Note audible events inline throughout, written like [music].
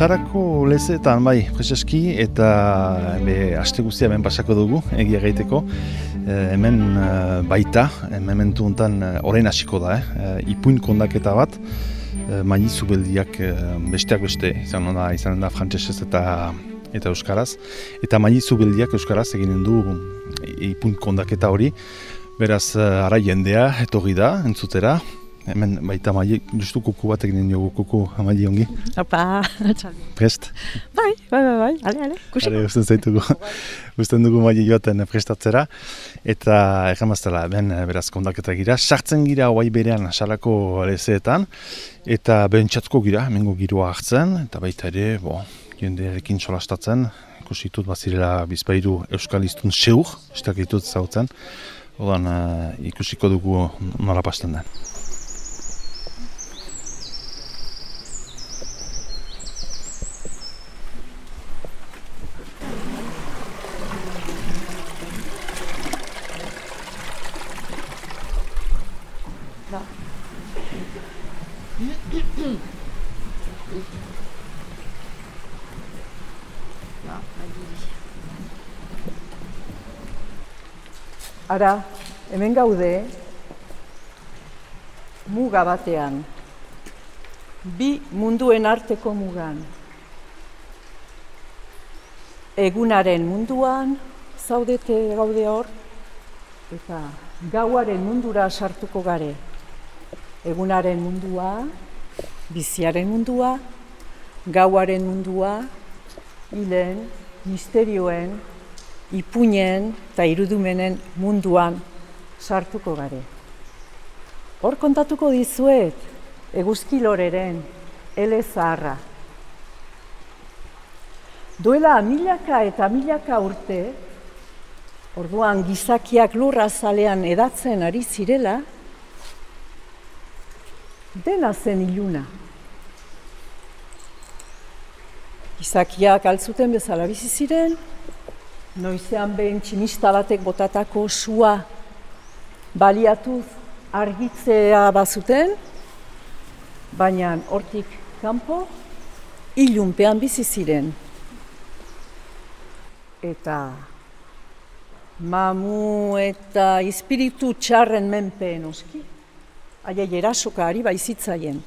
Sarako lezetan bai, preseski, eta be, aste guztia hemen pasako dugu, egia gaiteko. E, hemen e, baita, mementu honetan orain hasiko da, eh? ipuin kondaketa bat, e, mainizu beldiak e, besteak beste, izan da, izan da frantzesez eta eta euskaraz. Eta mainizu beldiak euskaraz eginen du ipuin kondaketa hori. Beraz, ara jendea, etorri da, entzutera, Hemen baita maile, justu kuku bat egin diogu kuku amaile ongi. Opa, txaldi. Prest? Bai, bai, bai, bai, ale, ale, kusiko. Ale, usten zaitugu, [laughs] usten dugu maile joaten prestatzera. Eta egamaztela, ben beraz kondaketa gira. Sartzen gira hoai berean salako lezeetan. Eta bentsatko gira, hemengo giroa hartzen. Eta baita ere, bo, jende erekin solastatzen. Ikusitut bazirela bizpairu euskal iztun seur, ez ditut zautzen. Odan uh, ikusiko dugu nola pasten den. Ara, hemen gaude, muga batean, bi munduen arteko mugan. Egunaren munduan, zaudete gaude hor, eta gauaren mundura sartuko gare. Egunaren mundua, biziaren mundua, gauaren mundua, hilen, misterioen, ipuinen eta irudumenen munduan sartuko gare. Hor kontatuko dizuet, eguzkiloreren, ele zaharra. Duela milaka eta milaka urte, orduan gizakiak lurra zalean edatzen ari zirela, dena zen iluna. Gizakiak altzuten bezala bizi ziren, noizean behin tximista batek botatako sua baliatuz argitzea bazuten, baina hortik kanpo ilunpean bizi ziren. Eta mamu eta espiritu txarren menpeen oski, aia erasoka ari baizitzaien.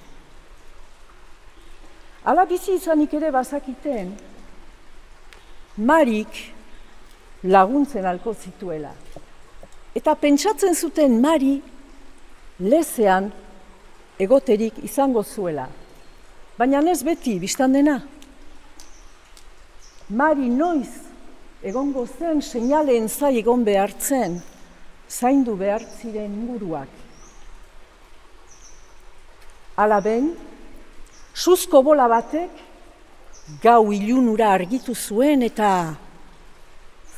Ala bizi izanik ere bazakiten, Marik laguntzen alko zituela. Eta pentsatzen zuten Mari lezean egoterik izango zuela. Baina ez beti, biztan dena. Mari noiz egongo zen seinaleen zai egon behartzen, zaindu behar ziren inguruak. Hala ben, suzko bola batek gau ilunura argitu zuen eta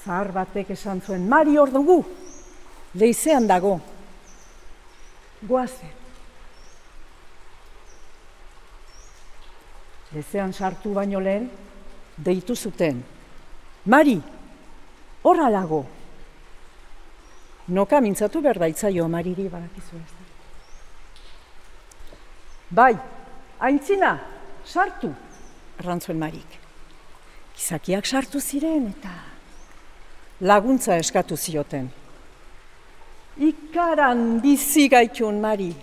zahar batek esan zuen, Mari hor dugu, leizean dago, goazen. Leizean sartu baino lehen, deitu zuten, Mari, hor alago. Noka mintzatu behar daitzaio Mariri barakizu ez. Bai, aintzina, sartu, errantzuen Marik. Gizakiak sartu ziren eta laguntza eskatu zioten. Ikaran bizi gaitun, Mari.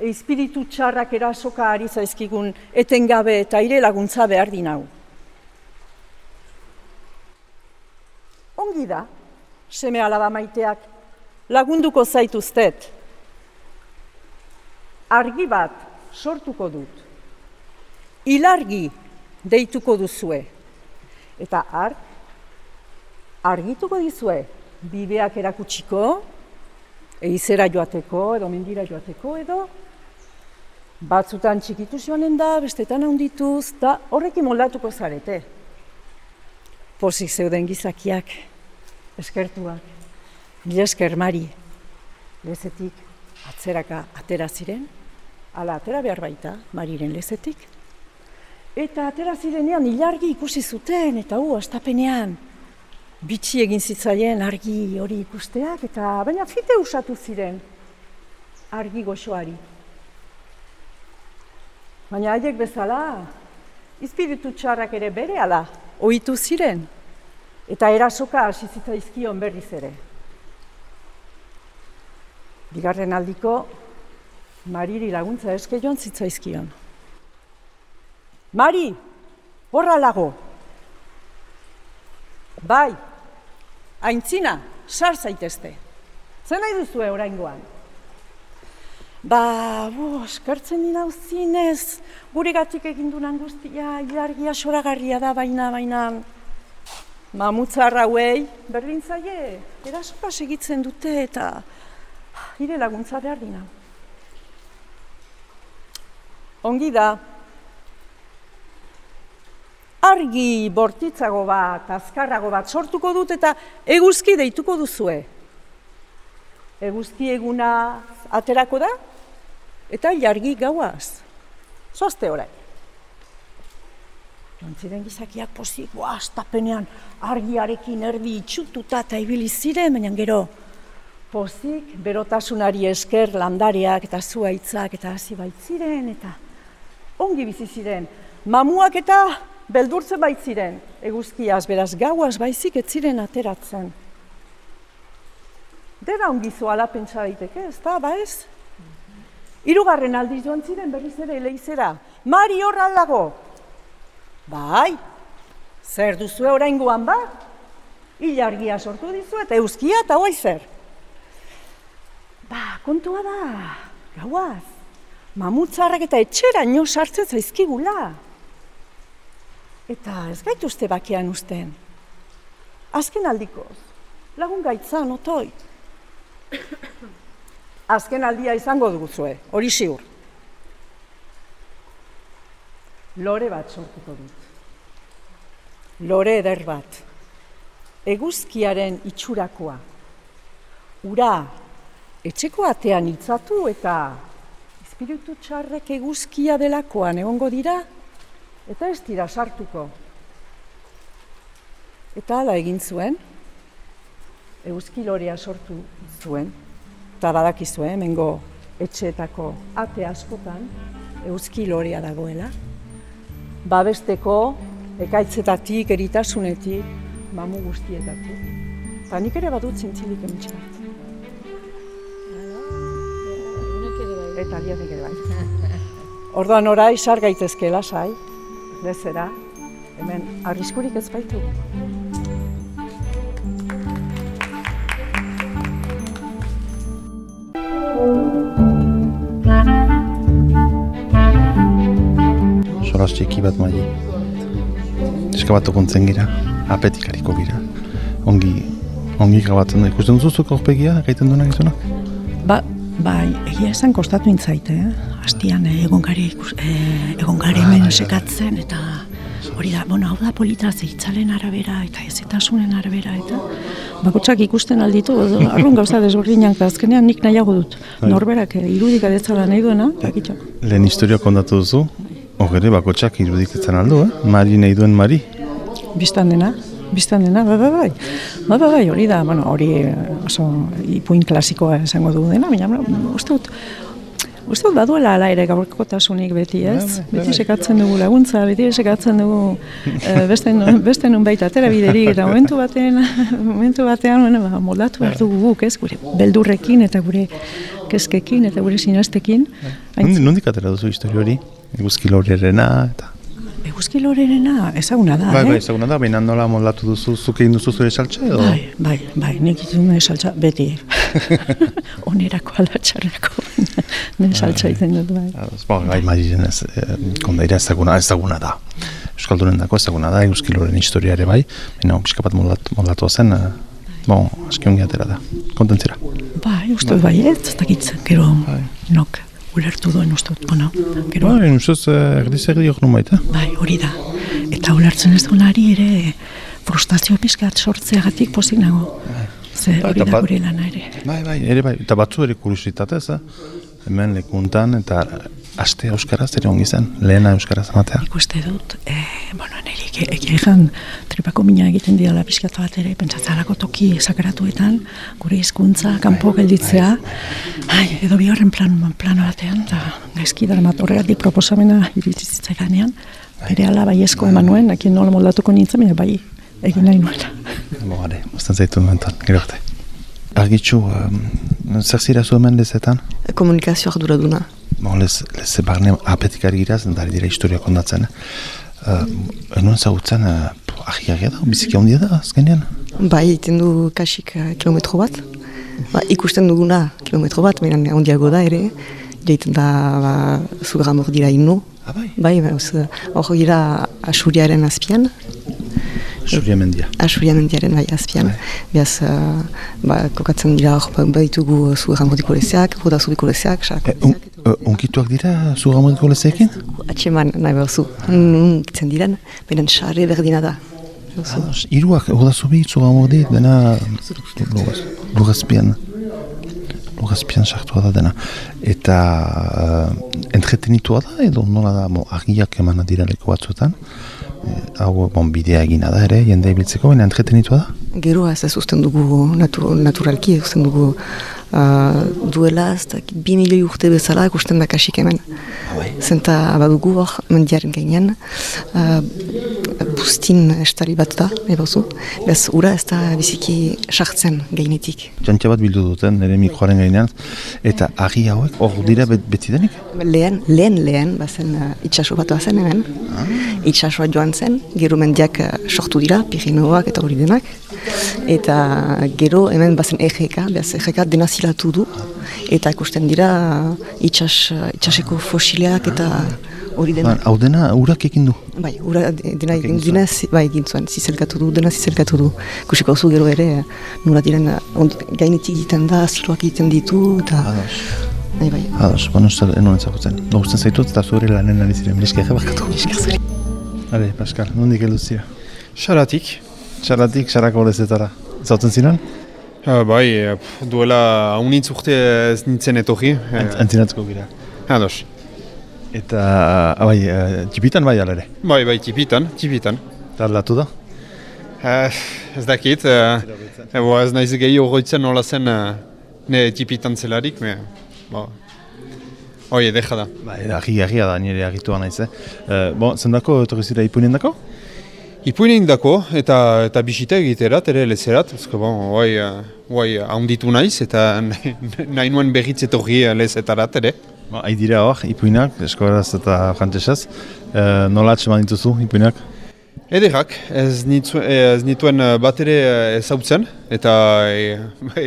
Espiritu txarrak erasoka ari zaizkigun etengabe eta ire laguntza behar dinau. Ongi da, seme alaba maiteak, lagunduko zaituztet. Argi bat sortuko dut. Ilargi deituko duzue. Eta ark argituko dizue, bideak erakutsiko, eizera joateko, edo mendira joateko, edo batzutan txikitu joanen da, bestetan handituz, eta horrekin moldatuko zarete. Pozik zeuden gizakiak, eskertuak, mila esker mari, lezetik atzeraka atera ziren, ala atera behar baita, mariren lezetik. Eta atera zirenean ilargi ikusi zuten, eta hu, astapenean, bitxi egin zitzaien argi hori ikusteak, eta baina fite usatu ziren argi goxoari. Baina haiek bezala, izpiritu txarrak ere bere ala, ohitu ziren, eta erasoka hasi zitzaizkion berriz ere. Bigarren aldiko, Mariri laguntza eske joan zitzaizkion. Mari, horra lago. Bai, aintzina, sar zaitezte. Zer nahi duzue oraingoan? Ba, bo, eskertzen dina uzinez, gure gatik egin dunan guztia, ilargia soragarria da, baina, baina, mamutzarra hauei, berdin zaie, erasoka segitzen dute eta ire laguntza behar dina. Ongi da, argi bortitzago bat, azkarrago bat sortuko dut eta eguzki deituko duzue. Eguzki eguna aterako da, eta jargi gauaz. Zoazte orain. Jontziren gizakiak pozik, boa, astapenean argiarekin erdi itxututa eta ibili ziren, baina gero pozik, berotasunari esker landareak eta zuaitzak eta hasi baitziren, eta ongi bizi ziren. Mamuak eta beldurtzen baitziren, eguzkiaz, beraz gauaz baizik ez ziren ateratzen. Dera ongi zoala pentsa daiteke, ez da, ba ez? Hirugarren aldiz joan ziren berriz ere leizera. Mari horra dago. Bai, zer duzu oraingoan ba? Ilargia sortu dizu eta euskia eta hoai zer. Ba, kontua da, gauaz, mamutzarrak eta etxera nio sartzen zaizkigula. Eta ez gaituzte bakean usten. Azken aldikoz, lagun gaitzan, otoi [coughs] azken aldia izango duguzue, hori ziur. Lore bat sortuko dut. Lore eder bat. Eguzkiaren itxurakoa. Ura, etxeko atean itzatu eta espiritu txarrek eguzkia delakoan egongo dira eta ez dira sartuko. Eta hala egin zuen, eguzki lorea sortu zuen eta badakizu, eh, mengo etxeetako ate askotan euski lorea dagoela. Babesteko, ekaitzetatik, eritasunetik, mamu guztietatik. Eta nik ere badut zintzilik emitxe bat. Eta ere bai. Orduan orai, sar gaitezke lasai, lezera, hemen arriskurik ez baitu. Soraz txiki bat mai. Eskabatu kontzen gira, apetikariko gira. Ongi, ongi gabatzen da. Ikusten duzuzuk aurpegia, gaiten duena gizunak? Ba, bai, egia esan kostatu intzaite, eh? Astian eh, egon gari, eh, egon gari ah, hemen sekatzen, eta hori da, bueno, hau da polita zeitzalen arabera, eta ezetasunen arabera, eta bakotsak ikusten alditu, arrun gauza desberdinak, eta azkenean nik nahiago dut. Bai. Norberak eh, irudik adetzala nahi duena, bakitxo. Lehen historia kondatu duzu, hori bakotsak irudik etzen aldu, eh? Mari nahi duen Mari? Bistan dena, bistan dena, bai, bai, bai. Bai, bai, bai, hori da, bueno, hori oso ipuin klasikoa esango du dena, baina, uste dut, Uste dut baduela ala ere gaurkotasunik beti, ez? Bai, bai, beti bai. sekatzen dugu laguntza, beti sekatzen dugu e, beste, [laughs] beste nun baita atera biderik, eta momentu batean, [laughs] momentu batean, bueno, ba, moldatu behar dugu guk, ez? Gure beldurrekin eta gure kezkekin eta gure sinaztekin. Nondik atera duzu histori hori? Eguzki lorerena eta... Eguzki lorerena ezaguna da, bai, eh? Bai, ezaguna da, baina nola moldatu duzu, zuke egin duzu zure saltza edo? Bai, bai, bai, nik ditu nire saltza, beti. [laughs] Onerako alatxarrako, nire saltza egiten dut, bai. Ba, bai, bai, ez, eh, kondaira ezaguna, ezaguna da. Euskaldunen dako ezaguna da, eguzki loren historiare bai, baina pixka bat moldatu, moldatu zen, eh, bon, aski ongi atera da, kontentzira. Bai, uste bai, ez, ez dakitzen, gero, bai. nok ulertu duen uste dut, bueno, gero... Ba, ustez, uh, erdiz erdi hori baita. Bai, hori da. Eta ulertzen ez duenari ere frustrazio pizkat sortzeagatik pozik nago. Bai. Ze hori da gure lana ere. Bai, bai, ere bai. Eta batzu ere kuriositatez, eh? hemen lekuntan, eta aste euskaraz ere ongi zen, lehena euskaraz amatea. Ikuste dut, e, bueno, nire egeran tripako mina egiten dira pizkatu bat ere, pentsatzalako toki sakaratuetan, gure hizkuntza kanpo gelditzea, ai, edo bi horren plan, plano batean, da gaizki dara mat horregatik proposamena iritzitzaidanean, Ere ala bai esko eman nuen, ekin nola moldatuko nintzen, baina bai egin nahi nuela. Bo, gade, moztan zaitu momentan, gero arte. Argitxu, um, zer zira zu hemen lezetan? Komunikazio arduraduna. Bo, lez, lez barne apetik ari giraz, dari dira historia kondatzen. Uh, enuen zagutzen, uh, ahi da, biziki handia da, azkenean? Bai, egiten du kasik uh, kilometro bat. Ba, ikusten duguna kilometro bat, baina handiago da ere. Jaiten da ba, zugamor dira inu. Ah, bai? Bai, ba, hor gira asuriaren azpian. Suria mendia. Asuria mendiaren bai azpian. Beaz, uh, ba, kokatzen dira hor ba, baitugu zugamordiko lezeak, rodazuriko lezeak, E, sarako un, uh, unkituak dira zugamodiko lezeekin? Atxeman nahi behar zu, unkitzen diren, baina sarre berdina da. Ados, Iruak, odazu bi, zugamodi, dena lugaz, lugazpian. Lugazpian sartua da dena. Eta uh, entretenitua da edo nola da, mo, argiak emana dira leku batzuetan. Hau, bon, bidea egina da ere, jende ibiltzeko, baina entretenitua da. Gero ez usten dugu natu, naturalki, usten dugu uh, duela ez da bi milioi urte bezala ikusten da kasik hemen. Zenta badugu hor mendiaren gainean, uh, bustin estali bat da, ebazu. Bez ura ez da biziki sartzen gainetik. Jantxa bat bildu duten, nire mikroaren gainean, eta argi hauek, hor dira bet, beti denik? Lehen, lehen, lehen, bazen uh, itxaso bat bazen hemen. Itxasoa joan zen, gero mendiak uh, sortu dira, Pirinoak eta hori denak. Eta gero hemen bazen EGK, behaz EGK dena zilatu du. Eta ikusten dira itxas, uh, itxaseko fosileak eta hori Ba, denak. hau dena urak egin du. Bai, ura de- dena egin dena, bai, egin zuen, zizelkatu du, dena zizelkatu du. Kusiko zu gero ere, nura diren, ond, gainetik egiten da, ziloak egiten ditu, eta... Ados. Bai, bai. Ados, baina uste enuen ezagutzen. Gusten zaitut eta zure lanen ari ziren, miliske ege [laughs] bakatu. Ale, Pascal, nondik heldu zira? Xaratik. Txaratik, txarako lezetara. Zautzen ziren? Uh, bai, eh, duela haunitz urte ez nintzen etorri. Ent, Uh, Entzinatuko gira. Ados. Eta, ah, bai, uh, txipitan bai alere. Bai, bai, tipitan, tipitan. Eta aldatu da? Uh, ez dakit, uh, ebo, ez naiz gehi horretzen nola zen uh, ne tipitan zelarik, me, bo, hoi, deja da. Bai, agi, agia da, nire agitua naiz, eh? Uh, bon, zendako, etorri zira ipuinen dako? Ipuinen dako, eta, eta bisita egiterat, ere lezerat, ezko bon, uh, hoi haunditu naiz, eta [laughs] nahi nuen berriz etorri uh, lezetarat, ere. Ba, hai dira hor, ipuinak, eskoraz eta frantzesez. Uh, nola atseman dituzu, ipuinak? Ederrak, ez, nitzu, ez nituen uh, bat ere uh, ezautzen, eta e,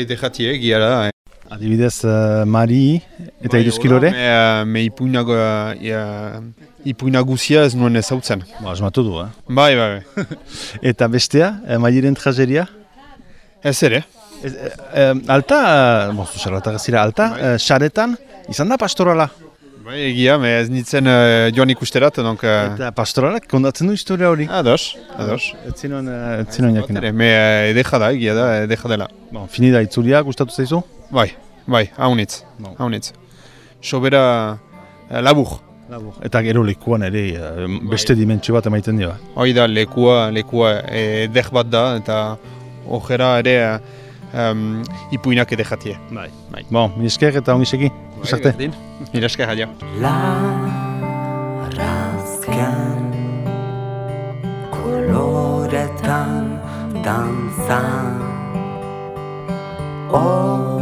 ederratie, eh. [laughs] Adibidez, uh, Mari eta Bai, iruzkilore? Me, uh, me ipuinak, uh, ia- ipuinak guzia ez nuen ezautzen. Ba, asmatu du, eh? Bai, bai, bai. Eta bestea, uh, Mairen trageria? Ez ere. Ez, eh, eh, alta, uh, bon, zuzarlatak zira, alta, Bai. uh, xaretan, izan da pastorala. Bai, egia, me ez nintzen uh, joan ikusterat, donc... Uh, Eta pastoralak kondatzen du historia hori. ados, ados. Ez zinuen, uh, Bat jakina. Me uh, edeja da, egia da, edeja dela. Bon, fini da itzulia, gustatu zaizu? Bai, bai, haunitz, Bon. haunitz. Sobera uh, labur. Labur. Eta gero lekuan ere uh, beste dimentsio bat emaiten dio. eh? Hoi da, lekua, lekua eh, eder bat da, eta ojera ere um, ipuinak edejatie. Bai. bai. Bon, mi esker eta ongi segi. Usarte. Mira esker jadio. Larazken koloretan danzan Ostosi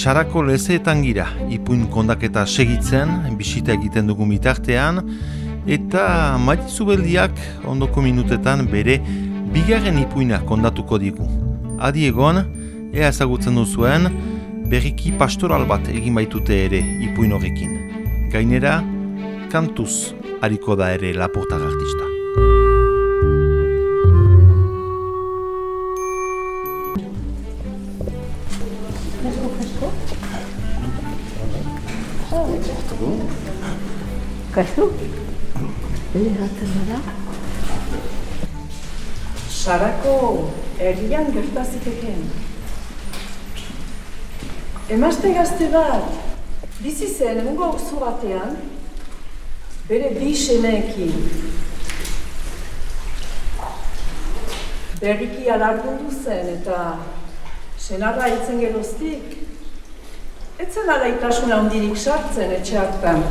sarako lezeetan gira, ipuin kondaketa segitzen, bisita egiten dugu mitartean, eta maitizu beldiak ondoko minutetan bere bigarren ipuina kondatuko digu. Adi egon, ea ezagutzen duzuen, berriki pastoral bat egin baitute ere ipuin horrekin. Gainera, kantuz hariko da ere laportar artista. Kasu? Lehatan da? Sarako herrian gertaziteken. Emazte gazte bat, bizi zen egungo auzo batean, bere bi semeekin. Berriki alargundu zen eta senarra hitzen geroztik, etzen alaitasun handirik sartzen etxe hartan.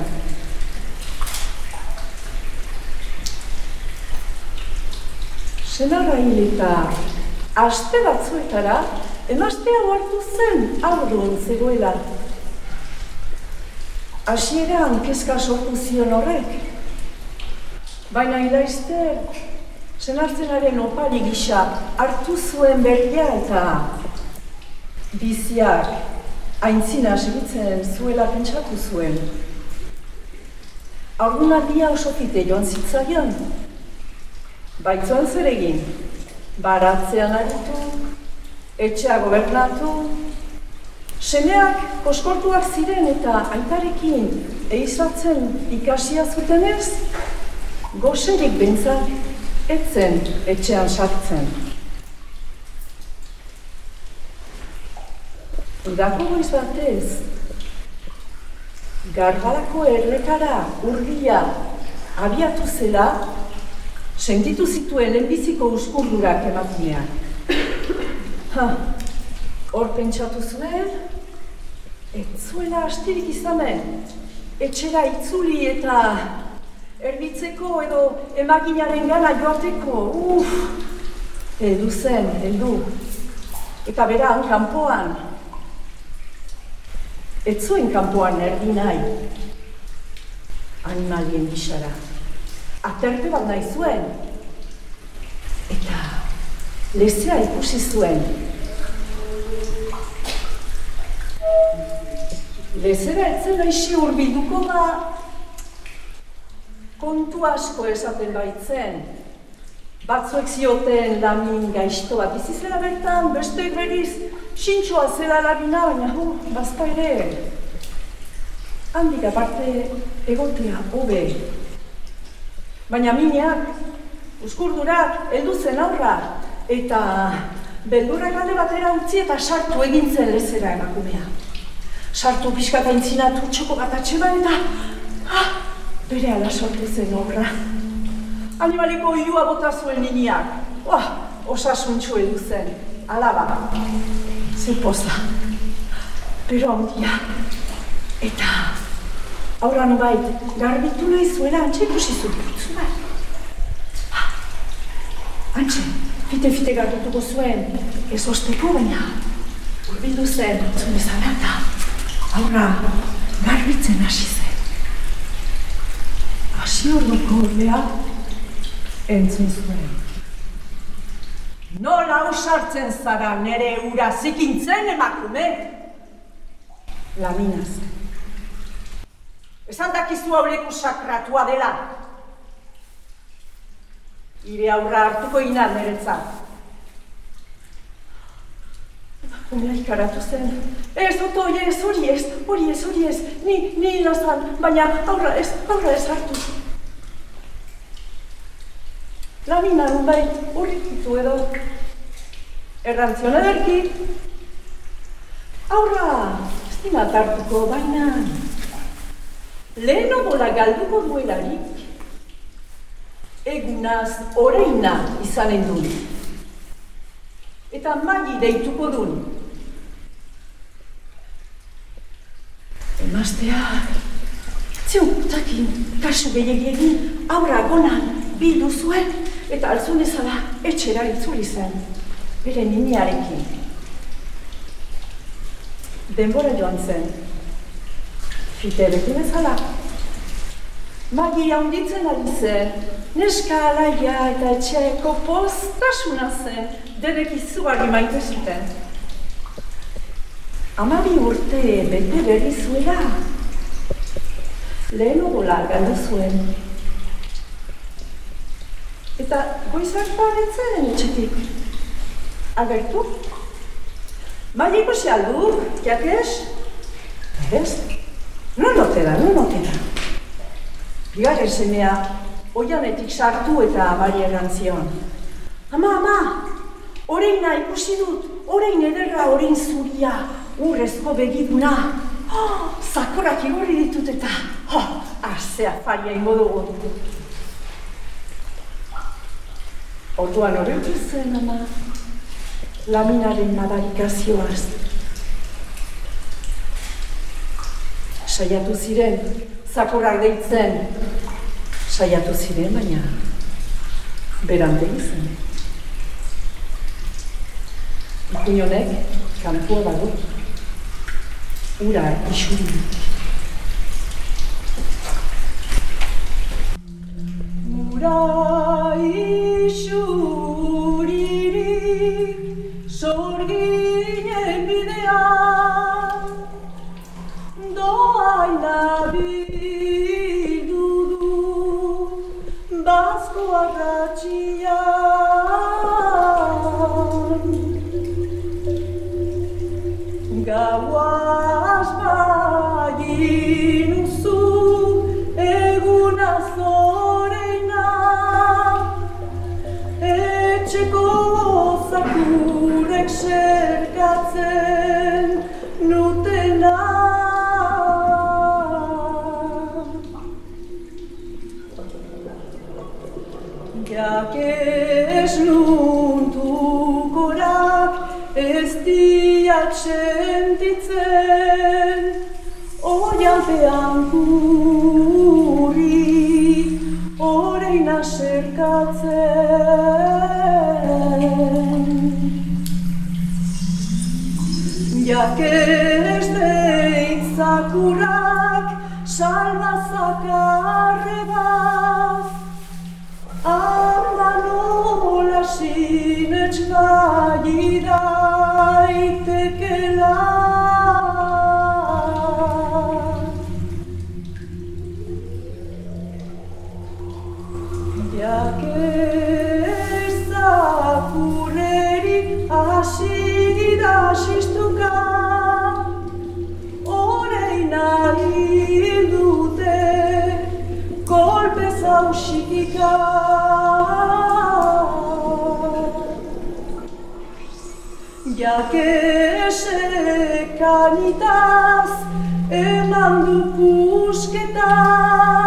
Senarra hil eta aste batzuetara, emaztea hartu zen aurduan zegoela. Hasieran kezka sortu zion horrek. Baina ilaizter, senartzenaren opari gisa hartu zuen berria eta biziak aintzina segitzen zuela pentsatu zuen. Aurrunaldia oso fite joan zitzaion. Baitzuan zer egin, baratzean aritu, etxea gobernatu, semeak koskortuak ziren eta aitarekin eizatzen ikasia zutenez, goserik bentzak etzen etxean sartzen. Udako goiz batez, garbalako errekara urbila abiatu zela, sentitu zituen lehenbiziko uskurdurak emakumean. Ha, hor pentsatu zuen, ez zuela astirik izamen, etxera itzuli eta erbitzeko edo emaginaren gana joateko, uff, heldu zen, heldu. Eta beran, kanpoan, ez zuen kanpoan erdi nahi, animalien bisara. Aterpe bat nahi zuen, eta lezea ikusi zuen. Lezera etzen aixi urbilduko da, kontu asko esaten baitzen. Batzuek zioten lamin gaizto bat bizi zela bertan, beste berriz sintxoa zela labina, baina hu, bazka ere. Handik aparte egotea hobe. Baina mineak, uskurdurak, heldu zen aurra, eta beldurrak alde batera utzi eta sartu egin zen lezera emakumea. Sartu pixka eta intzinatu txoko bat atxeman eta ah, bere ala sortu zen obra. Animaliko oiua bota zuen niniak. Oah, osasuntxu edu zen. Alaba, ze poza. Pero handia. Eta aurra nubait, garbitu nahi zuela antxe ikusi zuputzu bat. Antxe, fite-fite gardutuko zuen, ez osteko baina, urbildu zen, zuen bezala eta aurra garbitzen hasi zen. Hasi orduko ordea, entzun zuen. Nola usartzen zara nere ura zikintzen emakume? Laminaz. Esan dakizu haureku sakratua dela. Ire aurra hartuko ina niretzat. Emakumea ikaratu zen. Ez, oto, ez, hori ez, hori ez, hori ez, ni, ni lazan, baina aurra ez, aurra ez hartu. Lamina nunbait urrikitu edo. Errantzion ederki. Aurra, ez dinat hartuko, baina... Lehen odola galduko duelarik, egunaz oreina izanen duen. Eta magi deituko duen. Emazteak, ziutakin, kasu gehiagien, aurra gonan bildu zuen, eta altzun ezala etxera itzuli zen, bere niniarekin. Denbora joan zen, fite beti bezala. Magia handitzen ari zen, neska alaia eta etxeako postasuna zen, denek izugarri maite zuten. Amabi urte bete berri zuela, lehen odola galdu zuen. Eta goizak paretzen etxetik. Agertu? Maliko se aldu, jakes? Ez? Non otera, non otera. Bigarren semea, oianetik sartu eta amari erantzion. Ama, ama, oreina ikusi dut, orein ederra orein zuria, urrezko begiduna. Oh, zakorak igorri ditut eta, oh, azea faria ingo dugu. Orduan horretu zen, ama, laminaren madarikazioaz. saiatu ziren, zakurrak deitzen, saiatu ziren, baina berande izan. Ikin honek, kantua badu, ura isurinak. Ura! Oialpean guri oreina serkatzen Jakez deitzakurak salba zakarre bat. Nola sinetxka Jakese kanitaz eman du pusketan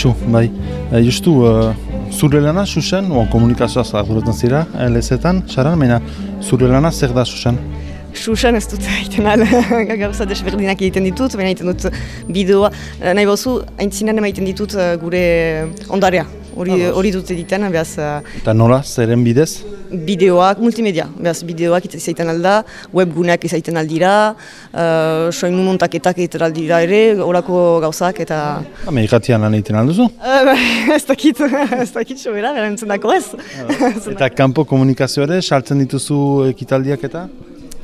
Argitxu, bai. E, justu, uh, zure lana, Susan, o, komunikazioaz arduratzen zira, lezetan, saran, baina zure lana zer da, Susan? Susan ez dut egiten al, [laughs] gauza desberdinak egiten ditut, baina egiten dut bideoa. Eh, Nahi bauzu, haintzinan emaiten ditut eh, gure ondarea. Hori hori dut egiten, behaz eh, Eta nola, zeren bidez? bideoak, multimedia. Behaz bideoak izaiten alda, webguneak izaiten aldira, uh, soinu montaketak egiten aldira ere, horako gauzak eta... Hame, irratian lan egiten alduzu? Uh, [laughs] ez dakit, [laughs] ez dakit sobera, gara entzun dako ez. Eta kanpo komunikazio ere, saltzen dituzu ekitaldiak eta?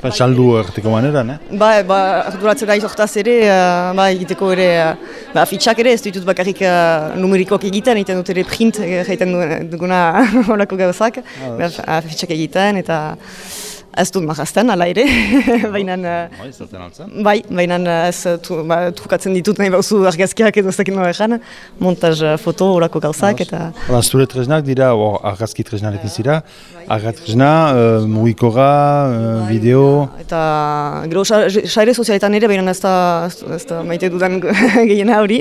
Ba, saldu erteko maneran, eh? Ba, ba, arduratzen naiz hortaz ere, uh, ba, egiteko ere, uh, ba, fitxak ere, ez ditut bakarrik uh, numerikoak egiten, egiten dut ere print egiten duguna [laughs] horako gauzak, ba, uh, fitxak egiten, eta ez dut marrazten, ala ere, [laughs] baina... Uh, Bai, zaten altzen. Bai, baina uh, ez tu, ba, trukatzen ditut nahi bauzu argazkiak edo ez dakit nola ezan, montaz foto horako gauzak, eta... Hala, zure tresnak dira, o, argazki tresnarekin zira, argazki tresna, uh, mugikora, uh, bideo, Eta gero sare sozialetan ere, baina ez da, ez da maite dudan [laughs] gehiena hori.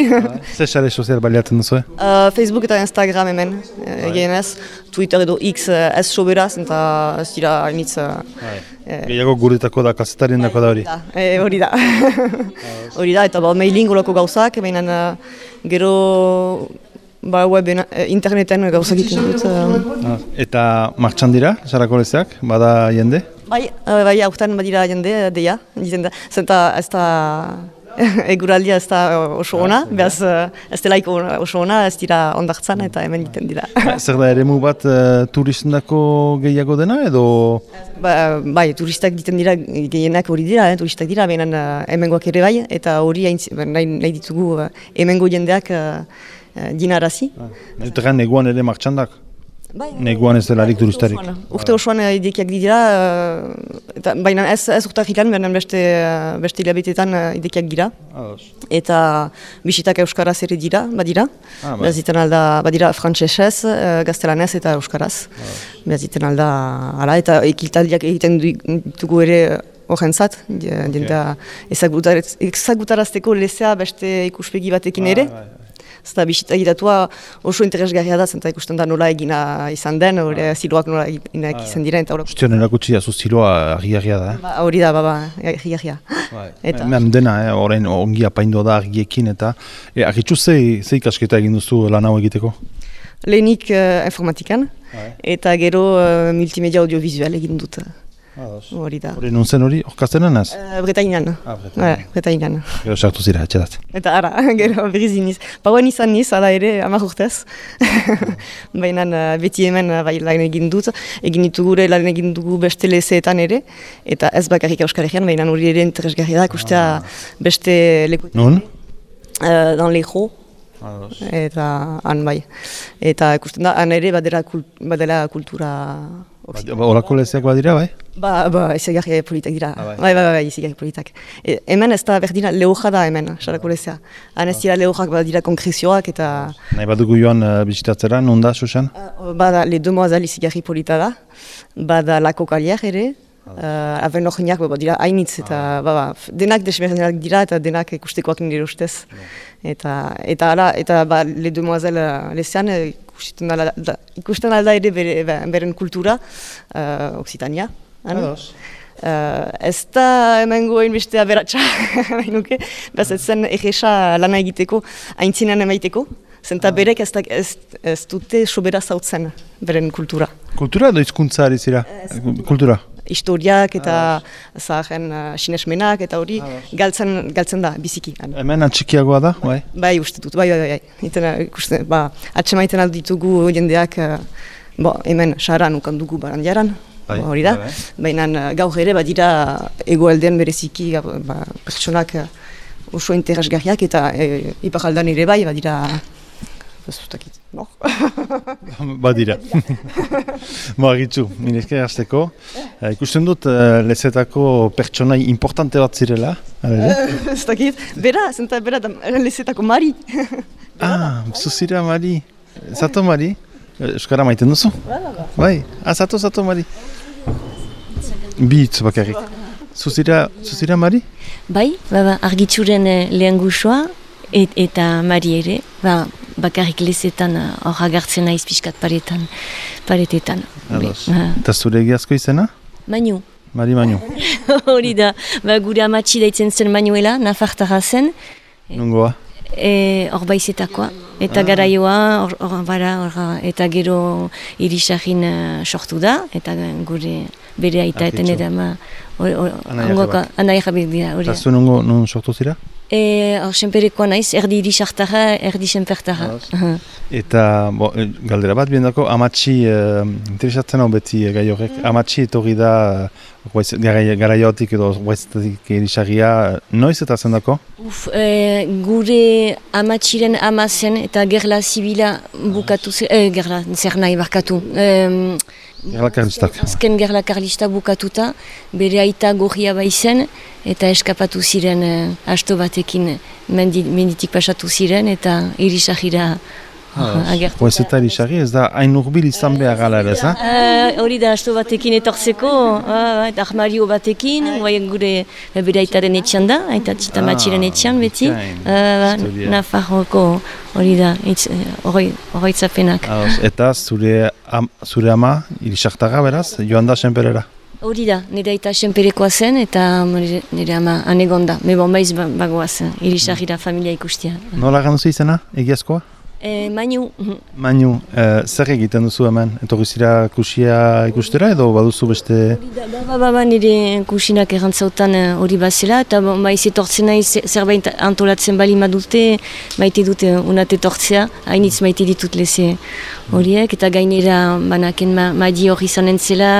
Zer sare sozial baliatzen duzu, eh? Uh, Facebook eta Instagram hemen, gehienez. Twitter edo X ez soberaz, eta ez dira hainitz... Uh, Gehiago guretako da, kazetarien dako da hori. da, e, hori da. [laughs] hori da, eta ba, mailing horako gauzak, baina uh, gero ba, weben, uh, interneten gauzak egiten dut. Uh, Ah, Eta martxan dira, sarako lezeak, bada jende? Bai, eh, bai, aurten badira jende, eh, deia, da, zenta ez da [laughs] eguraldia ez da eh, oso ona, behaz eh, ez delaiko oso ona, ez dira ondartzan eta hemen egiten dira. [laughs] Zer da eremu bat uh, turistendako gehiago dena edo... Ba, bai, turistak diten dira, gehienak hori dira, eh, turistak dira, behinan uh, hemengoak ere bai, eta hori hain, nahi, nahi ditugu uh, hemengo jendeak uh, dinarazi. Neuteran neguan ere martxandak. Bai, Neguan ez delarik turistarik. Urte osoan idekiak dira, uh, eta, baina ez, ez urtahilan, baina beste, uh, beste hilabetetan uh, idekiak dira. Eta bisitak euskaraz ere dira, badira. Ah, bai. Beraz alda, badira frantsesez, gaztelanez eta euskaraz. Beraz diten alda, hala, eta ekiltaldiak egiten ditugu ere horrentzat, jendea ezagutar, ezagutarazteko lezea beste ikuspegi batekin ere. Zeta bisita egitatua oso interesgarria da, zenta ikusten da nola egina izan den, hori ziloak nola eginak izan diren, eta hori Guztion erakutsi azu ziloa argi-argia da. Eh? ba, hori da, baba, egia [laughs] Eta, Hemen dena, eh? orain ongi apaindu da argiekin eta... E, argitzu ze, ze ikasketa egin duzu lan hau egiteko? lehenik uh, informatikan, eta gero uh, multimedia audiovisual egin dut. Hori da. Hori nun zen hori, orkaztenan ez? Uh, Bretainan. Ah, Bretainan. Bai, Bretainan. Gero sartu zira, etxedat. Eta ara, [laughs] gero berriz iniz. Pauan izan niz, ala ere, amak urtez. [laughs] Baina uh, beti hemen uh, bai lan egin dut. Egin ditu gure lan egin dugu beste lezeetan ere. Eta ez bakarrik Euskal Herrian, baina hori ere interesgarria da, ikustea beste leku. Nun? Uh, dan leho. Eta han bai. Eta ikusten da, han ere badela, kult, badela kultura Horako lezeak badira, bai? Ba, ba, izagarri politak dira. Ah, bai. bai, bai, bai, izagarri politak. E, hemen ez da berdina lehoja da hemen, sarako lezea. Han ez dira lehojak badira konkrezioak eta... Nahi badugu joan uh, bisitatzera, da, Susan? Uh, bada, le demoiselle izagarri polita da. Bada lako kalier ere. Uh, Aven horiak ba, dira hainitz eta ba, ba, f- denak desberdinak dira eta denak ikustekoak nire ustez. Eta, eta, ala, eta ba, le demoiselle lezean eh, ikusten alda, da, ikusten alda ere bere, be- beren kultura, uh, Occitania. han. Uh, ez da hemengo hainbeste aberatsa, [laughs] nahi nuke, bez ez zen egesa lana egiteko, aintzinean emaiteko, zenta berek ez, da, ez, ez dute sobera zautzen beren kultura. Kultura edo hizkuntza ari zira? Kultura? Historiak eta zahen uh, sinesmenak eta hori galtzen, galtzen da biziki. han. Hemen atxikiagoa da, bai? Bai, uste dut, bai, bai, bai. Itena, ikusten, ba, atsemaiten aldo ditugu jendeak, uh, bo, hemen saran ukan dugu barandiaran, Bai, hori da. bai, Baina uh, gaur ere badira egoaldean bereziki ba, pertsonak oso interesgarriak eta e, iparaldan ere bai badira ez zutakit, no? [laughs] Badira. [laughs] Mo agitzu, mire esker hasteko. Eh, ikusten dut uh, lezetako pertsonai importante bat zirela. ere? ez dakit, bera, zenta bera da lezetako mari. [laughs] ah, zuzira Mari. Zato Mari. Eh, Euskara maiten duzu? Bai. Ah, zato, zato Mari. Bi hitz bakarrik. Zuzira, zuzira Mari? Bai, ba, ba, argitzuren eh, lehen guzua, et, eta mari ere, ba, bakarrik lezetan eh, hor agartzen naiz pixkat paretan, paretetan. Ados. Eta zure egiazko izena? Mainu, Mari Mainu. [laughs] hori da, ba, gure amatxi daitzen zen Manuela, Nafartara zen, Nungoa? e, hor baizetakoa. Eta garaioa, hor, hor, bara, hor, eta gero irisahin eh, sortu da, eta gure bere aita eta Argitzu. nire ama, hor- hor- Anaia hangoka- Jabek. anaia jabek dira, hori Eta da. zu nungo, nun sortu zira? E, hor, senperekoa naiz, erdi irisartara, erdi senpertara. [laughs] Eta, bo, eh, galdera bat, biendako, amatxi, eh, interesatzen hau beti eh, gai horrek, amatxi etorri da, eh, guaiz- garai- garaiotik edo guaizetatik irisagia, eh, noiz eta zendako? Uf, e, gure amatxiren ama zen eta gerla zibila bukatu zen, e, gerla, zer nahi barkatu. E, Gerla karlistak. azken gerla karlista bukatuta, bere aita gorria baizen eta eskapatu ziren e, asto batekin mendi, menditik pasatu ziren eta irisahira agertu. Guaiz eta ez da hain urbil izan behar gala ere, ez da? Eh, hori da asto batekin etortzeko, ah, eta armario batekin, gure eh, bere aitaren etxan da, aita txita matxiren etxan beti, Ah, ba. Nafarroko hori da, eh. Ados, eta zure, am, zure ama, irisaktaga beraz, joan da senperera. Hori da, nire aita senperekoa zen eta nire, nire ama anegon da, me bon baiz ba- bagoaz, irisagira familia ikustia. Nola ganduzu izena, egiazkoa? E, mainu, Mainu, eh, zer egiten duzu hemen? Etorri zira kusia ikustera edo baduzu beste... Ba, ba, ba, ba, nire kusinak errantzautan eh, hori bazela, eta ba, maiz etortzen nahi ze- zerbait antolatzen bali madute, maite dute unat etortzea, hainitz maite ditut leze horiek, eta gainera banaken ma, madi hori izanen zela,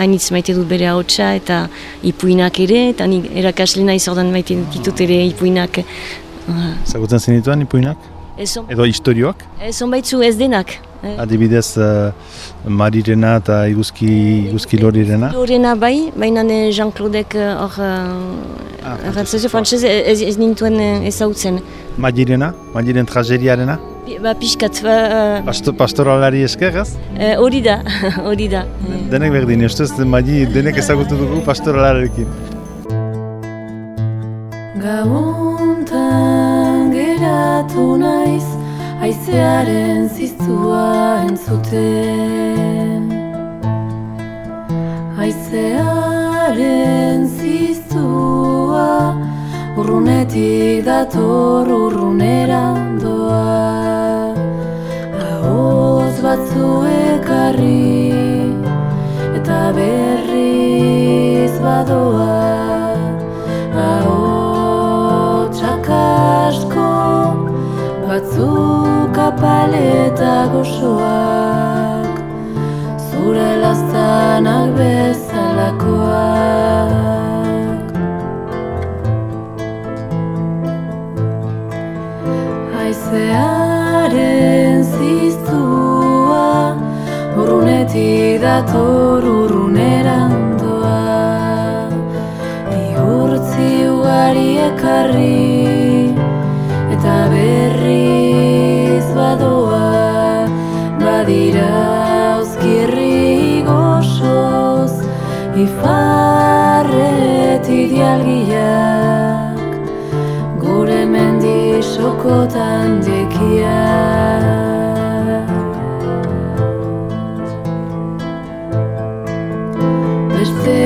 hainitz maite dut bere hautsa, eta ipuinak ere, eta nik erakasle nahi zordan maite ditut ere ipuinak. Zagutzen zenituen ipuinak? Ezon, Edo historioak? ezon baitzu ez denak. Eh? Adibidez, uh, Marirena eta Iguzki, Iguzki Lorirena? Lorena bai, baina eh, Jean-Claudek eh, hor Ah, uh, errantzazio frantzez ez, ez nintuen eh, ezagutzen. Marirena? Mariren tragediarena? Pi- Ba, pixkat, ba, eh, Pasto, pastoralari esker, ez? eh, hori da, [laughs] hori da. Denek berdin, ustez Mari denek ezagutu dugu pastoralarekin. Aizearen ziztua entzuten Aizearen ziztua Urrunetik dator urruneran doa Ahoz batzuek harri Eta berriz badoa Batzuk apaleta gozoak Zure lastanak bezalakoak. Haizearen ziztua Urrunetik dator urruneran doa Igurtzi ugari ekarri Badira uzkirri gozoz Ifarreti dialgiak Gure mendi sokotan dekiak Besteak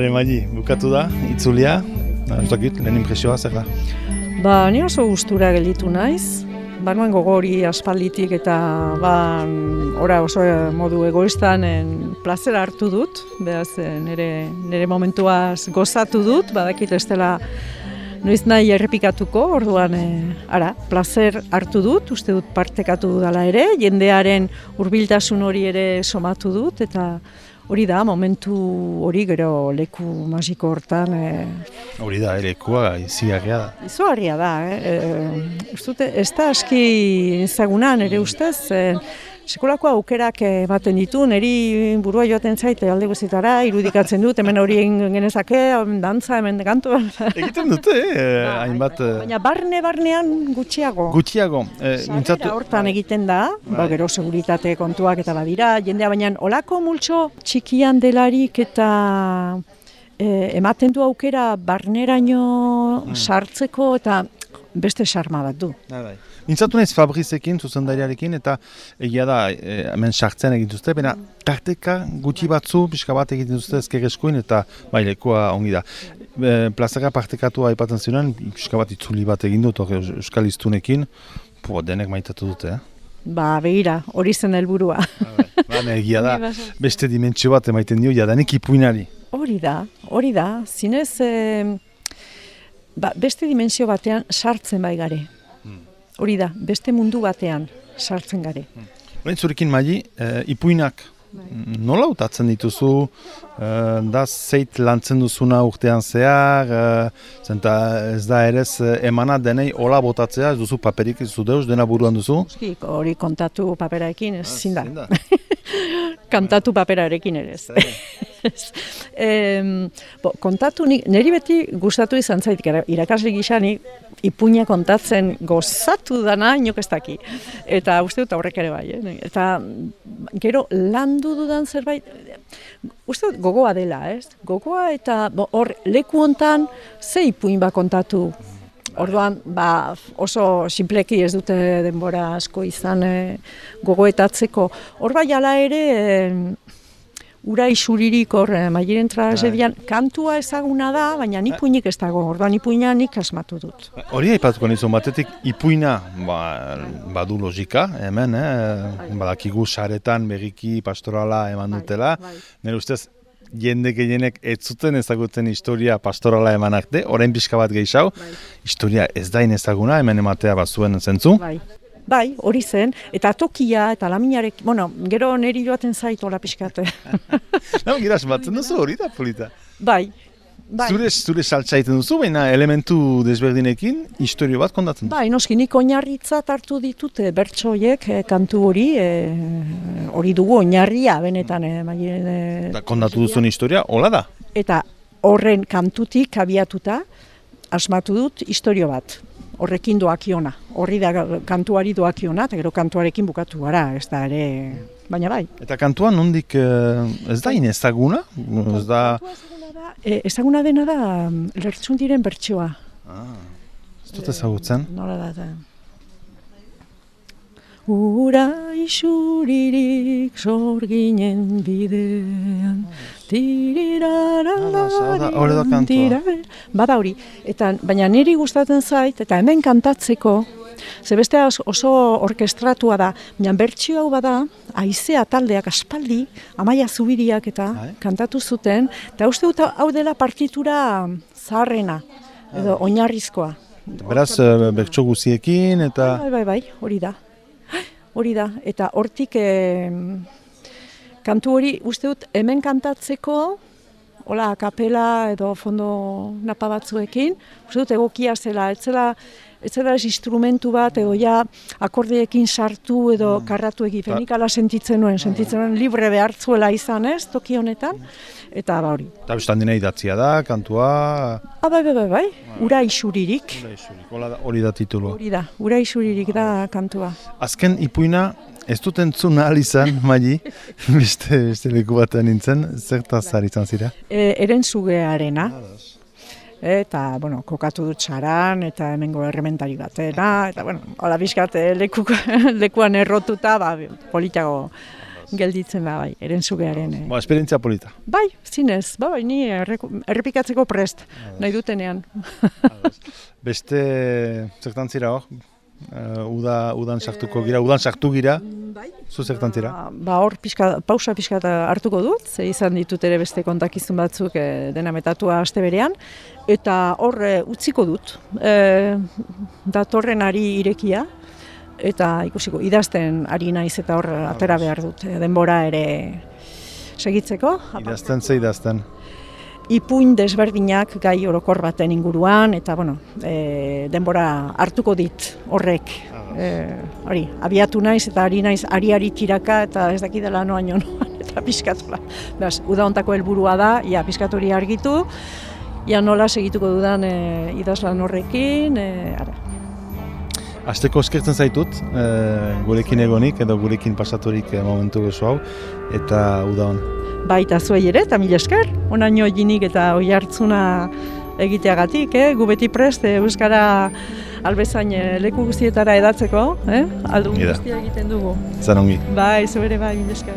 Are Mari, bukatu da, itzulia. Ez dakit, lehen impresioa zer da? Ba, ni oso gustura gelditu naiz. Banuan gogori aspalditik eta ba, ora oso modu egoistan plazera hartu dut. Beraz, eh, nire, nire momentuaz gozatu dut, badakit ez dela noiz nahi errepikatuko, orduan, e, ara, plazer hartu dut, uste dut partekatu dudala ere, jendearen hurbiltasun hori ere somatu dut, eta hori da, momentu hori gero leku magiko hortan, e, Hori da, elekua, izigarria da. Izugarria da, eh? E, ez, dute, ez da aski ezaguna nire ustez, e, sekolako aukerak ematen ditu, niri burua joaten zaite alde guztietara, irudikatzen dut, hemen hori egin genezake, dantza, hemen kantu. Egiten dute, eh, hainbat eh, Baina barne-barnean gutxiago. gutxiago. Eh, mintzatu, hortan egiten da, ba, Bai. gero seguritate kontuak eta badira, jendea baina olako multxo txikian delarik eta e, ematen du aukera barneraino sartzeko eta beste sarma bat du. Bai. Mintzatu naiz Fabrizekin, zuzendariarekin, eta egia da, e, hemen sartzen egin duzte, baina tarteka gutxi batzu, pixka bat egiten duzte ezker eskuin, eta bai, lekua ongi da. E, plazaka partekatu aipatzen ziren, pixka bat itzuli bat egin dut, hor Euskal Iztunekin, po, denek maitatu dute, eh? Ba, begira, hori zen helburua. Ba, egia da, beste dimentsio bat emaiten dio, jadanik ipuinari. Hori da, hori da, zinez, e, ba, beste dimensio batean sartzen bai gare. Hori da, beste mundu batean sartzen gare. Orain zurekin maili, e, ipuinak nola utatzen dituzu, e, da zeit lantzen duzuna urtean zehar, e, zenta ez da ere ez emana denei hola botatzea, ez duzu paperik ez zu deus, dena buruan duzu? Noski, Hori kontatu paperarekin, ez zin da. [laughs] Kantatu paperarekin ere ez. Em, bo, kontatu, nik, niri beti gustatu izan zait, irakasle gisa nik ipuina kontatzen gozatu dana inok ez daki. Eta uste dut aurrek ere bai, eh? eta gero landu dudan zerbait, uste dut gogoa dela, ez? Gogoa eta hor leku hontan ze ipuin ba kontatu Orduan, ba, oso sinpleki ez dute denbora asko izan e, gogoetatzeko. Hor bai ala ere, e, ura isuririk hor, e, mairen tragedian, kantua ezaguna da, baina ipuinik ez dago. Orduan, ipuina nik asmatu dut. Hori aipatuko nizun batetik, ipuina ba, badu logika, hemen, eh? badakigu saretan begiki pastorala eman dutela. Nire ustez, jende gehienek ez zuten ezagutzen historia pastorala eman arte, orain pixka bat gehiago, historia ez dain ezaguna, hemen ematea bazuen zentzu. Bai. Bai, hori zen, eta tokia, eta laminarek, bueno, gero neri joaten zait hola pixkate. [laughs] No, gira asmatzen duzu hori da polita. bai, bai. Zure, zure saltza egiten duzu, baina elementu desberdinekin historio bat kontatzen duzu. Bai, noski, nik oinarritzat hartu ditute bertsoiek eh, kantu hori, eh, hori dugu oinarria benetan, mailen, eh, Da, kontatu duzun historia, hola da. eta horren kantutik abiatuta asmatu dut historio bat. Horrekin doakiona, horri da kantuari doakiona, eta gero kantuarekin bukatu gara, ez da ere, baina bai. Eta kantuan nondik eh, ez da inezaguna? Ez da... E, ezaguna dena da, mm, lertzun diren bertsoa. Ez dut ezagutzen. Nola da, da. Ura isuririk sorginen bidean, tirirarara, Bada hori, eta, baina niri gustatzen zait, eta hemen kantatzeko, ze beste os- oso orkestratua da, baina bertsio hau bada, aizea taldeak aspaldi, amaia zubiriak eta Bai. kantatu zuten, eta uste dut hau dela partitura zaharrena, edo oinarrizkoa. Beraz, eh, bertso guziekin eta... Bai, bai, bai, hori da. Hori da, eta hortik em, kantu hori uste dut hemen kantatzeko, hola, kapela edo fondo napa batzuekin, uste dut egokia zela, ez zela, ez instrumentu bat edo ja akordeekin sartu edo karratu egiten. Nik ala sentitzen nuen, sentitzen nuen libre behartzuela izan ez, toki honetan, eta ba hori. Eta bestan dena idatzia da, kantua... Ah, bai, bai, bai, bai, ura isuririk, Hola da- Hori da titulua. hori da, ura isuririk da kantua. Azken ipuina, ez dut entzun ahal izan, [laughs] Maili, beste, beste leku batean nintzen, zertaz ari izan zira? e, erentzugearena. Eta, bueno, kokatu dut txaran, eta hemengo errementari batena, eta, bueno, hola bizkat eh, leku, [laughs] lekuan errotuta, ba, politago gelditzen da, bai, erentzugearen. eh. Ba, esperientzia polita. Bai, zinez, ba, bai, ni errepikatzeko prest, nahi dutenean. Beste, zertan zira hor? Eh, uda, udan sartuko gira, udan sartu gira, zu zertan zira? Ba, ba, hor pixka, pausa pixka hartuko dut, ze izan ditut ere beste kontakizun batzuk e, dena metatua aste berean, eta hor e, utziko dut, e, datorren ari irekia, eta ikusiko idazten ari naiz eta hor atera behar dut, e, denbora ere segitzeko. Idazten ze idazten. Ipuin desberdinak gai orokor baten inguruan, eta bueno, e, denbora hartuko dit horrek. E, hori, abiatu naiz eta ari naiz ari-ari tiraka eta ez dakidela noaino noan eta pixkatola. Beraz, uda hontako helburua da, ia pixkat hori argitu, ia nola segituko dudan e, idazlan horrekin, e, ara. Azteko eskertzen zaitut, eh, gurekin egonik edo gurekin pasaturik eh, momentu beso hau, eta uda hon. baita zuei ere, eta mila esker, onaino jinik eta oi hartzuna egiteagatik, eh? gu beti prest eh, Euskara albezain leku guztietara edatzeko, eh? aldu guztia egiten dugu. Zan ongi. Bai, zu ere bai, mila esker.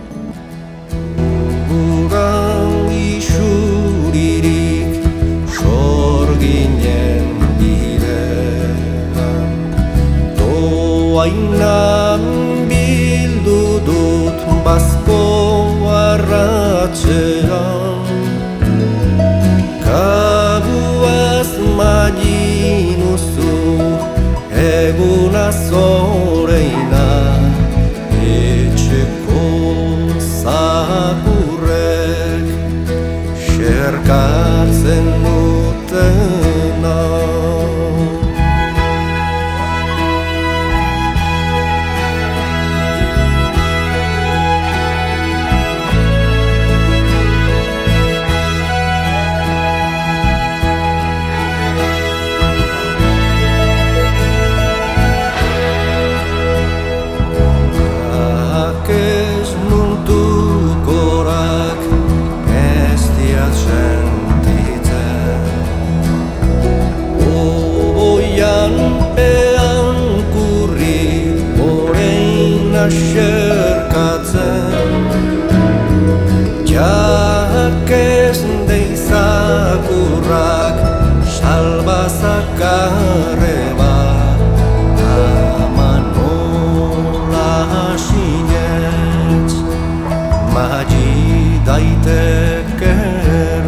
Uran isuririk sorginen Doainan bildu dut bazko arratxean Magi